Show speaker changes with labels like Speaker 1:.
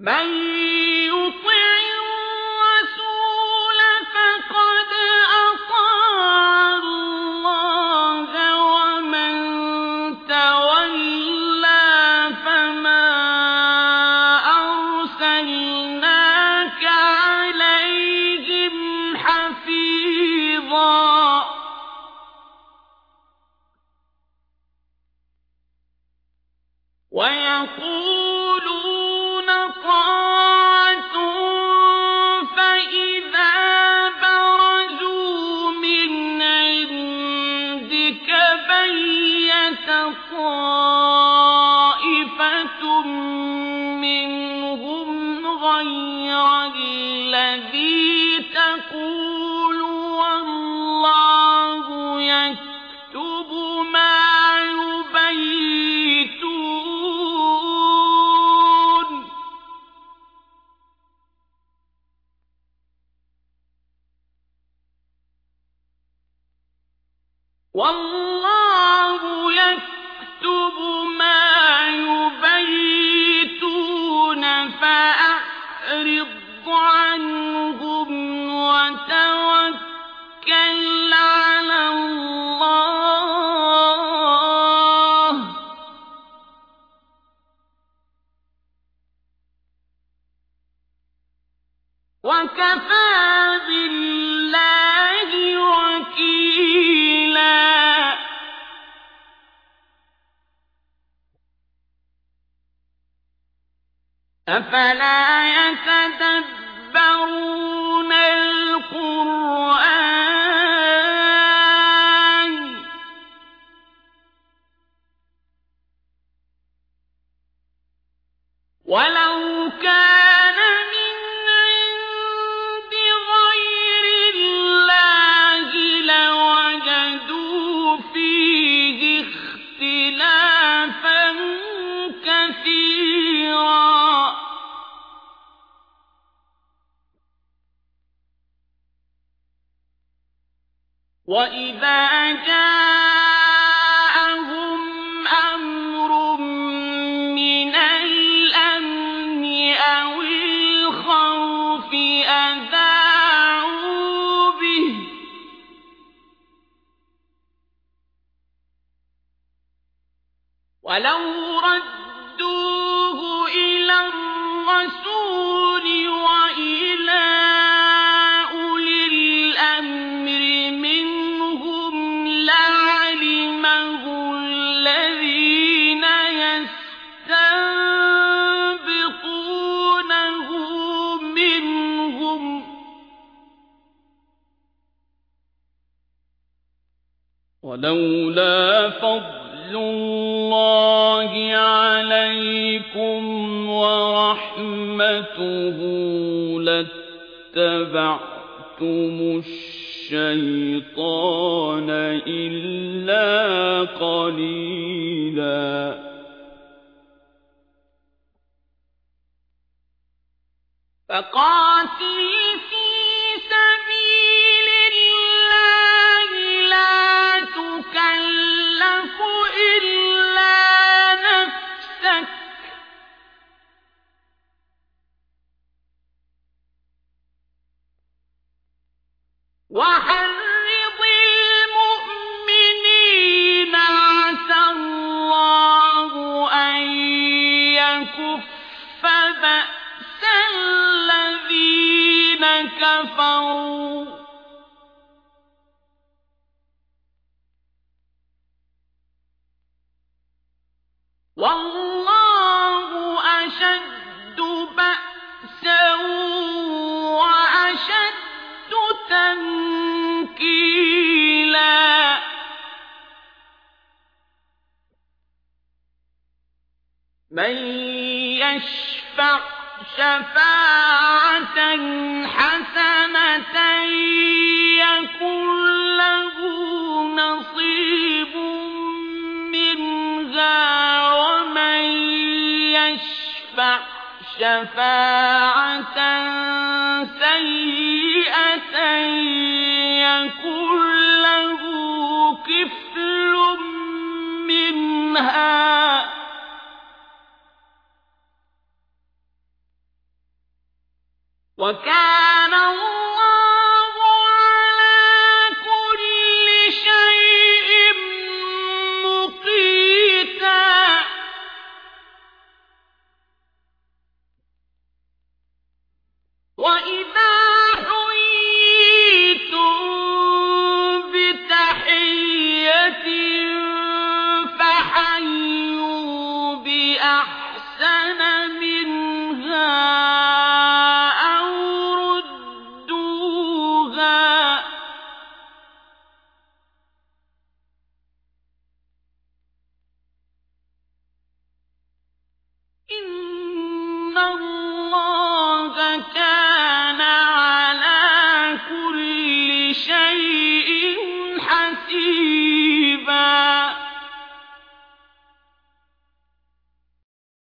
Speaker 1: من والله وكفى بالله وكيلا. أفلا يتدبرون القرآن وإذا أمر من الأمن أو الخوف أذاعوا به ولو ردوه إلى الرسول يستنبطونه منهم. ولولا فضل الله عليكم ورحمته لاتبعتم الشيطان إلا قليلا. فقاتل في سبيل الله لا إلا نفسك. المؤمنين كفروا. والله أشد بأسا وأشد تنكيلا. من يشفع شفاعة حسنة يكن له نصيب منها ومن يشفع شفاعة سيئة وكان الله